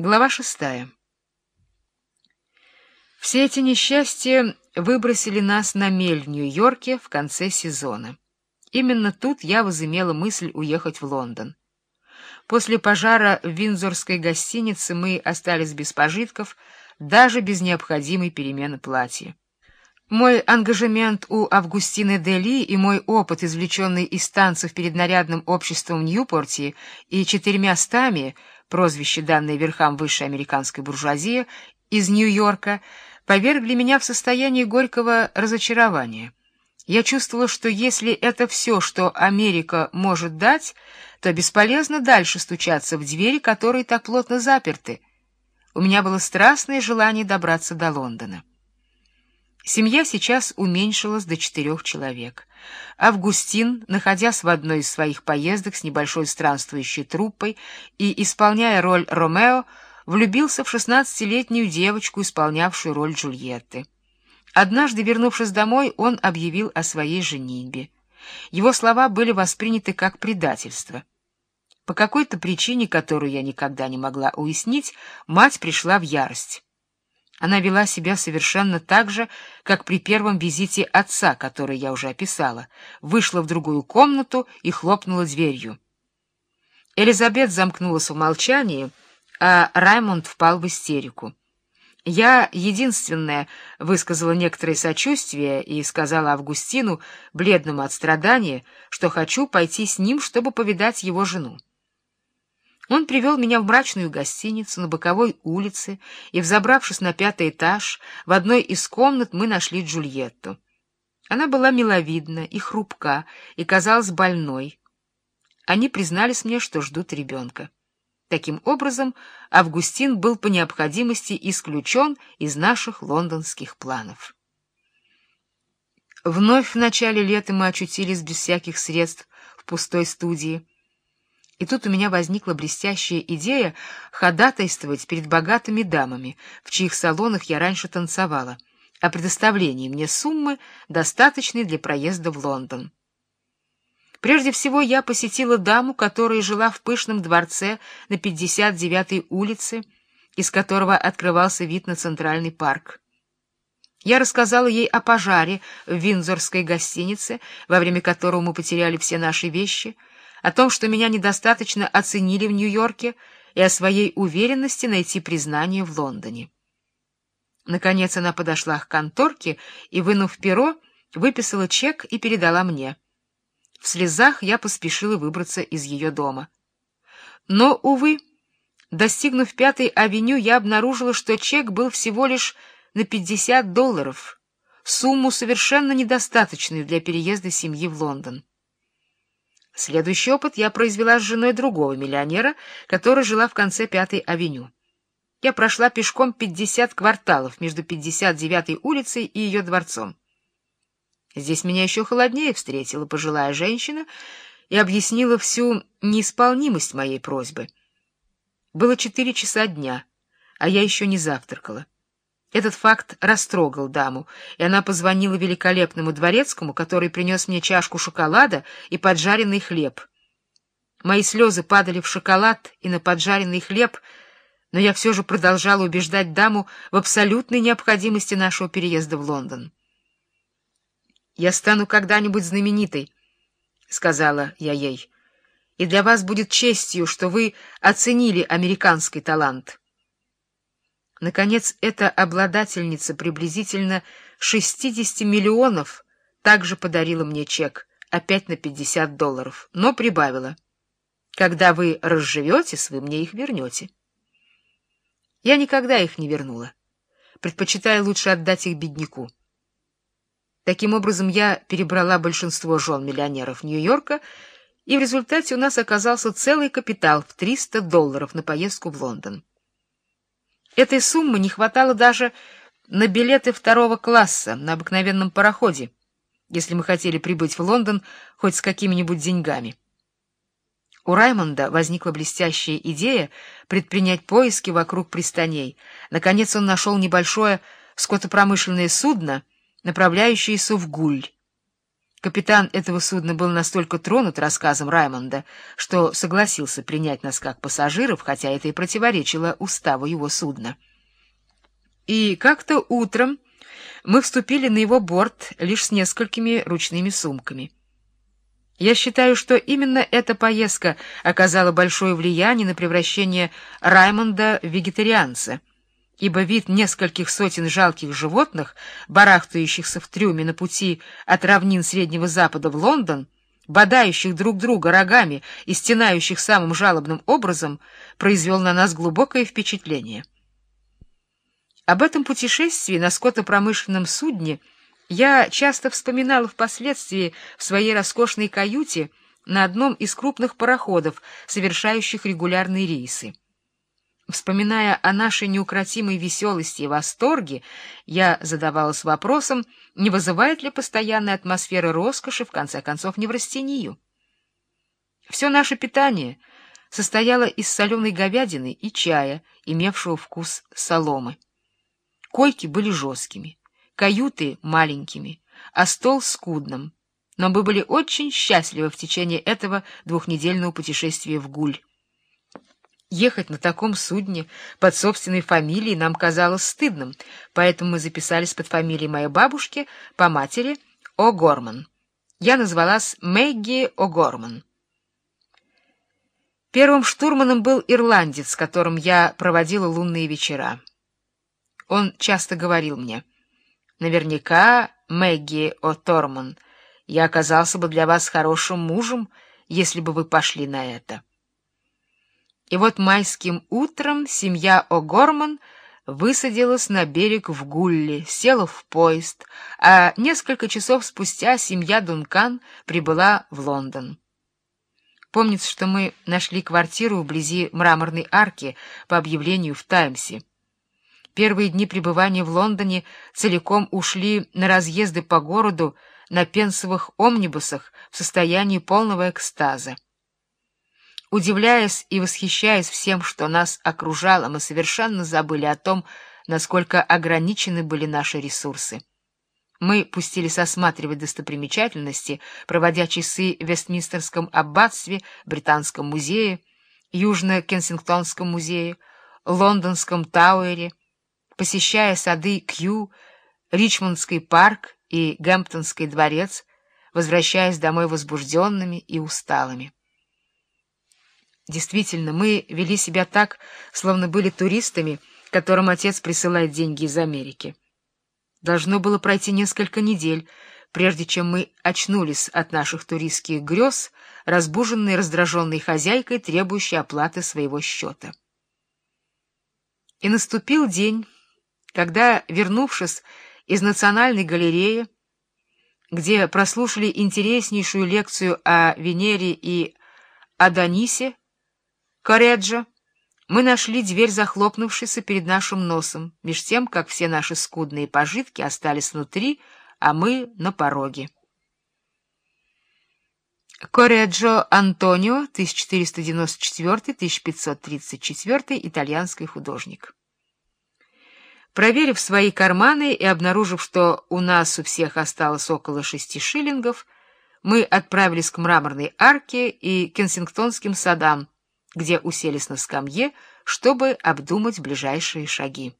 Глава шестая. Все эти несчастья выбросили нас на мель в Нью-Йорке в конце сезона. Именно тут я возымела мысль уехать в Лондон. После пожара в Виндзорской гостинице мы остались без пожитков, даже без необходимой перемены платья. Мой ангажемент у Августины Дели и мой опыт, извлеченный из танцев перед нарядным обществом в Ньюпорте и четырьмя стами — прозвище, данное верхам высшей американской буржуазии, из Нью-Йорка, повергли меня в состояние горького разочарования. Я чувствовала, что если это все, что Америка может дать, то бесполезно дальше стучаться в двери, которые так плотно заперты. У меня было страстное желание добраться до Лондона. Семья сейчас уменьшилась до четырех человек. Августин, находясь в одной из своих поездок с небольшой странствующей труппой и исполняя роль Ромео, влюбился в шестнадцатилетнюю девочку, исполнявшую роль Джульетты. Однажды, вернувшись домой, он объявил о своей женитьбе. Его слова были восприняты как предательство. По какой-то причине, которую я никогда не могла уяснить, мать пришла в ярость. Она вела себя совершенно так же, как при первом визите отца, который я уже описала, вышла в другую комнату и хлопнула дверью. Элизабет замкнулась в молчании, а Раймонд впал в истерику. Я, единственная, высказала некоторое сочувствие и сказала Августину, бледному от страдания, что хочу пойти с ним, чтобы повидать его жену. Он привел меня в мрачную гостиницу на боковой улице, и, взобравшись на пятый этаж, в одной из комнат мы нашли Джульетту. Она была миловидна и хрупка, и казалась больной. Они признались мне, что ждут ребенка. Таким образом, Августин был по необходимости исключен из наших лондонских планов. Вновь в начале лета мы очутились без всяких средств в пустой студии. И тут у меня возникла блестящая идея ходатайствовать перед богатыми дамами, в чьих салонах я раньше танцевала, о предоставлении мне суммы, достаточной для проезда в Лондон. Прежде всего я посетила даму, которая жила в пышном дворце на 59-й улице, из которого открывался вид на Центральный парк. Я рассказала ей о пожаре в Виндзорской гостинице, во время которого мы потеряли все наши вещи, о том, что меня недостаточно оценили в Нью-Йорке, и о своей уверенности найти признание в Лондоне. Наконец она подошла к конторке и, вынув перо, выписала чек и передала мне. В слезах я поспешила выбраться из ее дома. Но, увы, достигнув Пятой авеню, я обнаружила, что чек был всего лишь на 50 долларов, сумму совершенно недостаточную для переезда семьи в Лондон. Следующий опыт я произвела с женой другого миллионера, которая жила в конце Пятой авеню. Я прошла пешком 50 кварталов между 59-й улицей и ее дворцом. Здесь меня еще холоднее встретила пожилая женщина и объяснила всю неисполнимость моей просьбы. Было четыре часа дня, а я еще не завтракала. Этот факт растрогал даму, и она позвонила великолепному дворецкому, который принес мне чашку шоколада и поджаренный хлеб. Мои слезы падали в шоколад и на поджаренный хлеб, но я все же продолжала убеждать даму в абсолютной необходимости нашего переезда в Лондон. «Я стану когда-нибудь знаменитой», — сказала я ей, — «и для вас будет честью, что вы оценили американский талант». Наконец, эта обладательница приблизительно 60 миллионов также подарила мне чек, опять на 50 долларов, но прибавила. Когда вы разживетесь, вы мне их вернете. Я никогда их не вернула, предпочитая лучше отдать их бедняку. Таким образом, я перебрала большинство жен миллионеров Нью-Йорка, и в результате у нас оказался целый капитал в 300 долларов на поездку в Лондон. Этой суммы не хватало даже на билеты второго класса на обыкновенном пароходе, если мы хотели прибыть в Лондон хоть с какими-нибудь деньгами. У Раймонда возникла блестящая идея предпринять поиски вокруг пристаней. Наконец он нашел небольшое скотопромышленное судно, направляющееся в Гуль. Капитан этого судна был настолько тронут рассказом Раймонда, что согласился принять нас как пассажиров, хотя это и противоречило уставу его судна. И как-то утром мы вступили на его борт лишь с несколькими ручными сумками. Я считаю, что именно эта поездка оказала большое влияние на превращение Раймонда в вегетарианца, ибо вид нескольких сотен жалких животных, барахтающихся в трюме на пути от равнин Среднего Запада в Лондон, бодающих друг друга рогами и стенающих самым жалобным образом, произвел на нас глубокое впечатление. Об этом путешествии на скотопромышленном судне я часто вспоминала впоследствии в своей роскошной каюте на одном из крупных пароходов, совершающих регулярные рейсы. Вспоминая о нашей неукротимой веселости и восторге, я задавалась вопросом, не вызывает ли постоянная атмосфера роскоши, в конце концов, неврастению. Все наше питание состояло из соленой говядины и чая, имевшего вкус соломы. Койки были жесткими, каюты — маленькими, а стол — скудным, но мы были очень счастливы в течение этого двухнедельного путешествия в Гуль. Ехать на таком судне под собственной фамилией нам казалось стыдным, поэтому мы записались под фамилией моей бабушки по матери О'Горман. Я назвалась Мэгги О'Горман. Первым штурманом был ирландец, с которым я проводила лунные вечера. Он часто говорил мне, «Наверняка, Мэгги О'Торман, я оказался бы для вас хорошим мужем, если бы вы пошли на это». И вот майским утром семья О'Горман высадилась на берег в Гулли, села в поезд, а несколько часов спустя семья Дункан прибыла в Лондон. Помнится, что мы нашли квартиру вблизи мраморной арки по объявлению в «Таймсе». Первые дни пребывания в Лондоне целиком ушли на разъезды по городу на пенсовых омнибусах в состоянии полного экстаза. Удивляясь и восхищаясь всем, что нас окружало, мы совершенно забыли о том, насколько ограничены были наши ресурсы. Мы пустились осматривать достопримечательности, проводя часы в Вестминстерском аббатстве, Британском музее, Южно-Кенсингтонском музее, Лондонском Тауэре, посещая сады Кью, Ричмондский парк и Гэмптонский дворец, возвращаясь домой возбужденными и усталыми. Действительно, мы вели себя так, словно были туристами, которым отец присылает деньги из Америки. Должно было пройти несколько недель, прежде чем мы очнулись от наших туристских грез, разбуженные раздраженной хозяйкой, требующей оплаты своего счета. И наступил день, когда, вернувшись из Национальной галереи, где прослушали интереснейшую лекцию о Венере и Адонисе, Кореджо, мы нашли дверь, захлопнувшейся перед нашим носом, меж тем, как все наши скудные пожитки остались внутри, а мы на пороге. Кореджо Антонио, 1494-1534, итальянский художник. Проверив свои карманы и обнаружив, что у нас у всех осталось около шести шиллингов, мы отправились к мраморной арке и кенсингтонским садам, где уселись на скамье, чтобы обдумать ближайшие шаги.